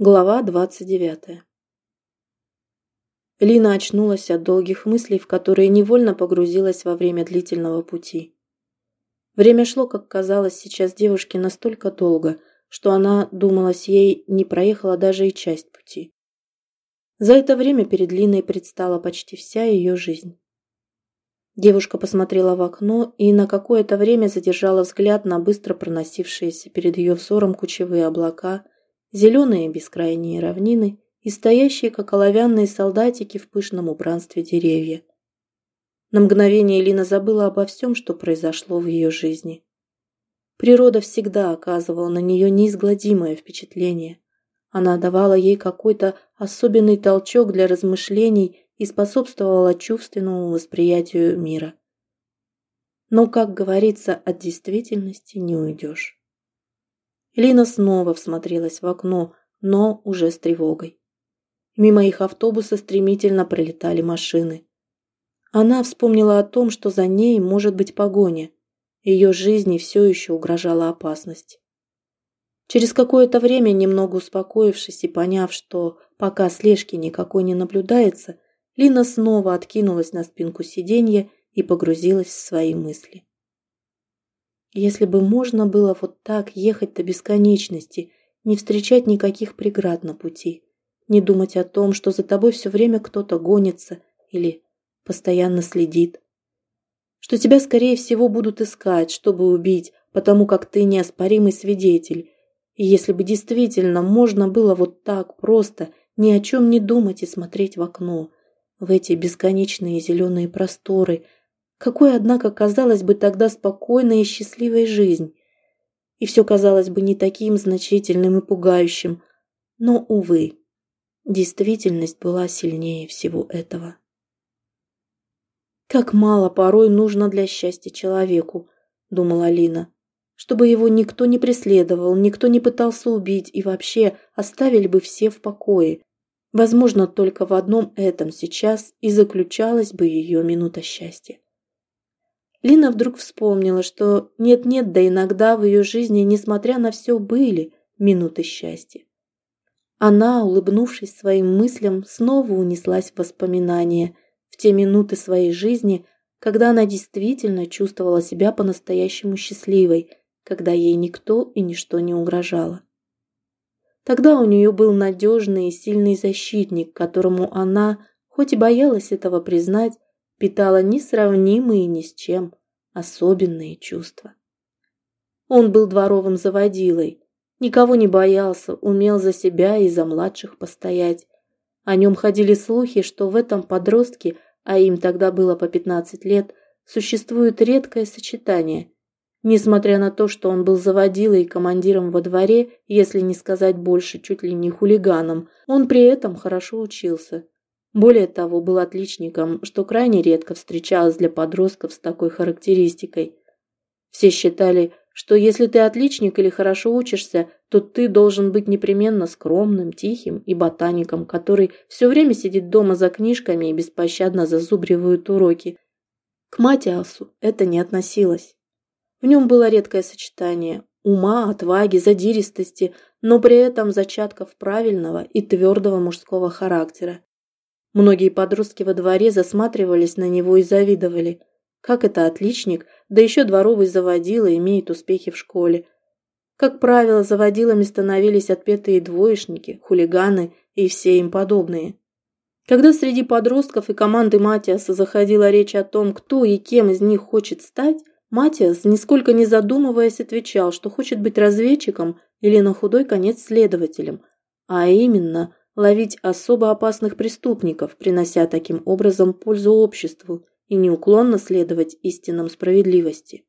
Глава двадцать девятая Лина очнулась от долгих мыслей, в которые невольно погрузилась во время длительного пути. Время шло, как казалось сейчас девушке, настолько долго, что она, думалась ей, не проехала даже и часть пути. За это время перед Линой предстала почти вся ее жизнь. Девушка посмотрела в окно и на какое-то время задержала взгляд на быстро проносившиеся перед ее взором кучевые облака – зеленые бескрайние равнины и стоящие, как оловянные солдатики в пышном убранстве деревья. На мгновение Лина забыла обо всем, что произошло в ее жизни. Природа всегда оказывала на нее неизгладимое впечатление. Она давала ей какой-то особенный толчок для размышлений и способствовала чувственному восприятию мира. Но, как говорится, от действительности не уйдешь. Лина снова всмотрелась в окно, но уже с тревогой. Мимо их автобуса стремительно пролетали машины. Она вспомнила о том, что за ней может быть погоня. Ее жизни все еще угрожала опасность. Через какое-то время, немного успокоившись и поняв, что пока слежки никакой не наблюдается, Лина снова откинулась на спинку сиденья и погрузилась в свои мысли. Если бы можно было вот так ехать до бесконечности, не встречать никаких преград на пути, не думать о том, что за тобой все время кто-то гонится или постоянно следит, что тебя, скорее всего, будут искать, чтобы убить, потому как ты неоспоримый свидетель. И если бы действительно можно было вот так просто ни о чем не думать и смотреть в окно, в эти бесконечные зеленые просторы, какой, однако, казалось бы тогда спокойной и счастливой жизнь. И все казалось бы не таким значительным и пугающим. Но, увы, действительность была сильнее всего этого. «Как мало порой нужно для счастья человеку», — думала Алина, «чтобы его никто не преследовал, никто не пытался убить и вообще оставили бы все в покое. Возможно, только в одном этом сейчас и заключалась бы ее минута счастья. Лина вдруг вспомнила, что нет-нет, да иногда в ее жизни, несмотря на все, были минуты счастья. Она, улыбнувшись своим мыслям, снова унеслась в воспоминания, в те минуты своей жизни, когда она действительно чувствовала себя по-настоящему счастливой, когда ей никто и ничто не угрожало. Тогда у нее был надежный и сильный защитник, которому она, хоть и боялась этого признать, питала несравнимые ни с чем особенные чувства. Он был дворовым заводилой, никого не боялся, умел за себя и за младших постоять. О нем ходили слухи, что в этом подростке, а им тогда было по 15 лет, существует редкое сочетание. Несмотря на то, что он был заводилой и командиром во дворе, если не сказать больше, чуть ли не хулиганом, он при этом хорошо учился. Более того, был отличником, что крайне редко встречалось для подростков с такой характеристикой. Все считали, что если ты отличник или хорошо учишься, то ты должен быть непременно скромным, тихим и ботаником, который все время сидит дома за книжками и беспощадно зазубривает уроки. К Матиасу это не относилось. В нем было редкое сочетание ума, отваги, задиристости, но при этом зачатков правильного и твердого мужского характера. Многие подростки во дворе засматривались на него и завидовали. Как это отличник, да еще дворовый заводила имеет успехи в школе. Как правило, заводилами становились отпетые двоечники, хулиганы и все им подобные. Когда среди подростков и команды Матиаса заходила речь о том, кто и кем из них хочет стать, Матиас, нисколько не задумываясь, отвечал, что хочет быть разведчиком или на худой конец следователем, а именно – ловить особо опасных преступников, принося таким образом пользу обществу и неуклонно следовать истинам справедливости.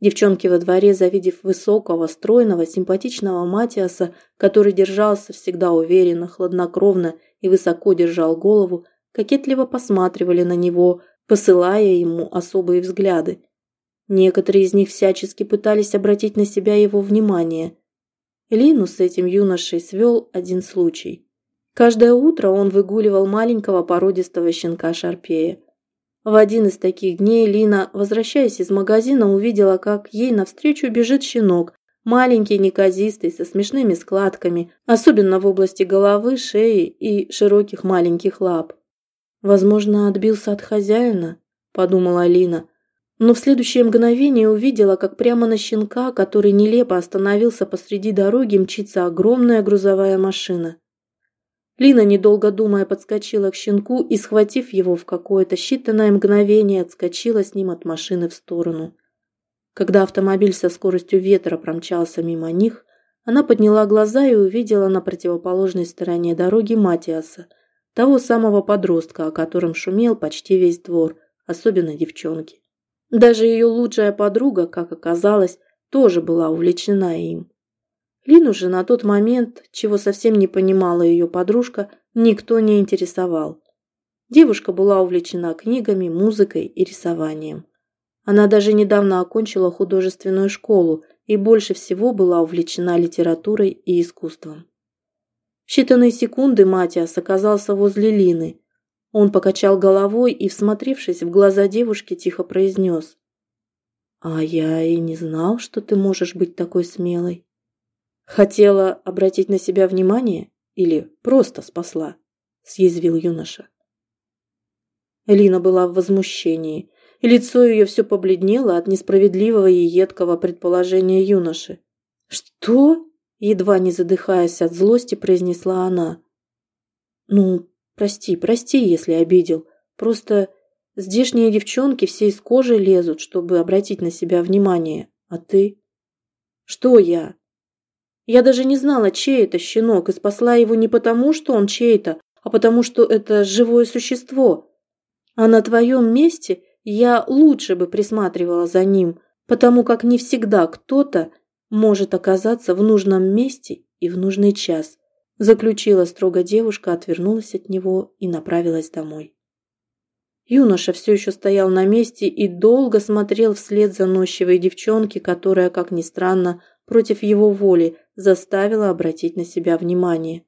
Девчонки во дворе, завидев высокого, стройного, симпатичного Матиаса, который держался всегда уверенно, хладнокровно и высоко держал голову, кокетливо посматривали на него, посылая ему особые взгляды. Некоторые из них всячески пытались обратить на себя его внимание, Лину с этим юношей свел один случай. Каждое утро он выгуливал маленького породистого щенка Шарпея. В один из таких дней Лина, возвращаясь из магазина, увидела, как ей навстречу бежит щенок, Маленький, неказистый, со смешными складками, особенно в области головы, шеи и широких маленьких лап. «Возможно, отбился от хозяина», – подумала Алина. Но в следующее мгновение увидела, как прямо на щенка, который нелепо остановился посреди дороги, мчится огромная грузовая машина. Лина, недолго думая, подскочила к щенку и, схватив его в какое-то считанное мгновение, отскочила с ним от машины в сторону. Когда автомобиль со скоростью ветра промчался мимо них, она подняла глаза и увидела на противоположной стороне дороги Матиаса, того самого подростка, о котором шумел почти весь двор, особенно девчонки. Даже ее лучшая подруга, как оказалось, тоже была увлечена им. Лину же на тот момент, чего совсем не понимала ее подружка, никто не интересовал. Девушка была увлечена книгами, музыкой и рисованием. Она даже недавно окончила художественную школу и больше всего была увлечена литературой и искусством. В считанные секунды Матиас оказался возле Лины. Он покачал головой и, всмотревшись в глаза девушки, тихо произнес. «А я и не знал, что ты можешь быть такой смелой». Хотела обратить на себя внимание или просто спасла? Съязвил юноша. Элина была в возмущении, и лицо ее все побледнело от несправедливого и едкого предположения юноши. «Что?» – едва не задыхаясь от злости, произнесла она. «Ну, прости, прости, если обидел. Просто здешние девчонки все из кожи лезут, чтобы обратить на себя внимание. А ты?» «Что я?» Я даже не знала, чей это щенок, и спасла его не потому, что он чей-то, а потому что это живое существо. А на твоем месте я лучше бы присматривала за ним, потому как не всегда кто-то может оказаться в нужном месте и в нужный час. Заключила строго девушка, отвернулась от него и направилась домой. Юноша все еще стоял на месте и долго смотрел вслед заносчивой девчонки, которая, как ни странно, против его воли заставила обратить на себя внимание.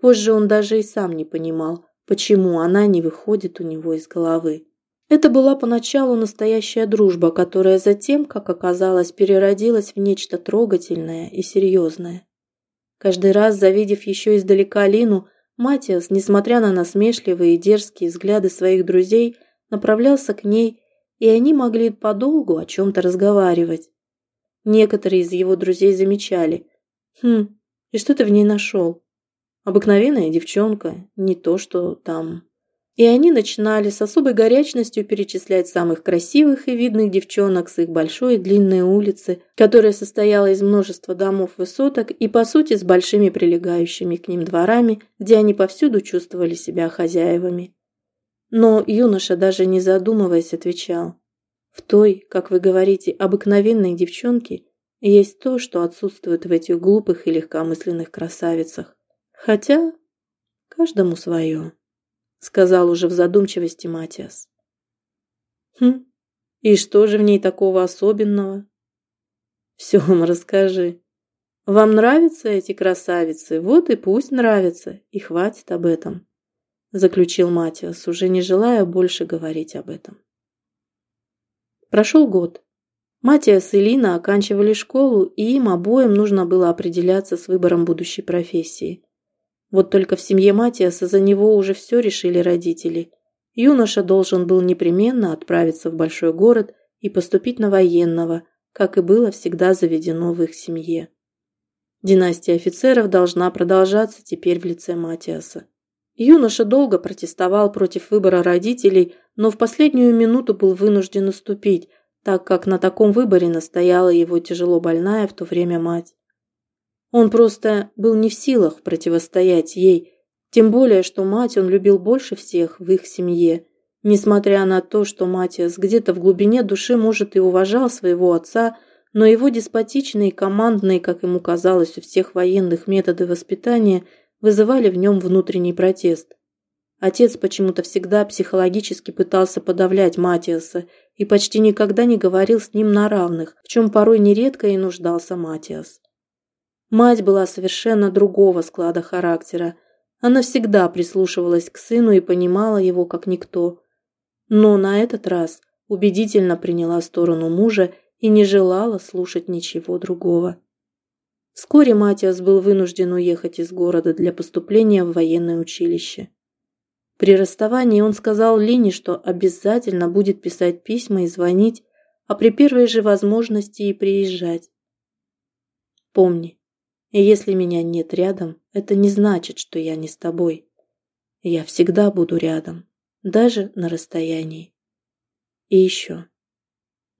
Позже он даже и сам не понимал, почему она не выходит у него из головы. Это была поначалу настоящая дружба, которая затем, как оказалось, переродилась в нечто трогательное и серьезное. Каждый раз, завидев еще издалека Лину, Матиас, несмотря на насмешливые и дерзкие взгляды своих друзей, направлялся к ней, и они могли подолгу о чем-то разговаривать. Некоторые из его друзей замечали. «Хм, и что ты в ней нашел? Обыкновенная девчонка, не то что там». И они начинали с особой горячностью перечислять самых красивых и видных девчонок с их большой и длинной улицы, которая состояла из множества домов высоток и, по сути, с большими прилегающими к ним дворами, где они повсюду чувствовали себя хозяевами. Но юноша, даже не задумываясь, отвечал. В той, как вы говорите, обыкновенной девчонке есть то, что отсутствует в этих глупых и легкомысленных красавицах. Хотя каждому свое, сказал уже в задумчивости Матиас. Хм, и что же в ней такого особенного? Все вам расскажи. Вам нравятся эти красавицы? Вот и пусть нравятся, и хватит об этом, заключил Матиас, уже не желая больше говорить об этом. Прошел год. Матиас и Лина оканчивали школу, и им обоим нужно было определяться с выбором будущей профессии. Вот только в семье Матиаса за него уже все решили родители. Юноша должен был непременно отправиться в большой город и поступить на военного, как и было всегда заведено в их семье. Династия офицеров должна продолжаться теперь в лице Матиаса. Юноша долго протестовал против выбора родителей, но в последнюю минуту был вынужден уступить, так как на таком выборе настояла его тяжело больная в то время мать. Он просто был не в силах противостоять ей, тем более, что мать он любил больше всех в их семье, несмотря на то, что Матиас где-то в глубине души, может, и уважал своего отца, но его деспотичные, командные, как ему казалось, у всех военных методы воспитания – вызывали в нем внутренний протест. Отец почему-то всегда психологически пытался подавлять Матиаса и почти никогда не говорил с ним на равных, в чем порой нередко и нуждался Матиас. Мать была совершенно другого склада характера. Она всегда прислушивалась к сыну и понимала его как никто. Но на этот раз убедительно приняла сторону мужа и не желала слушать ничего другого. Вскоре Матиас был вынужден уехать из города для поступления в военное училище. При расставании он сказал Лине, что обязательно будет писать письма и звонить, а при первой же возможности и приезжать. Помни, если меня нет рядом, это не значит, что я не с тобой. Я всегда буду рядом, даже на расстоянии. И еще.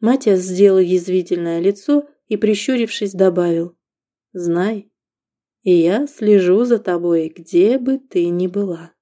Матиас сделал язвительное лицо и, прищурившись, добавил. Знай, и я слежу за тобой, где бы ты ни была.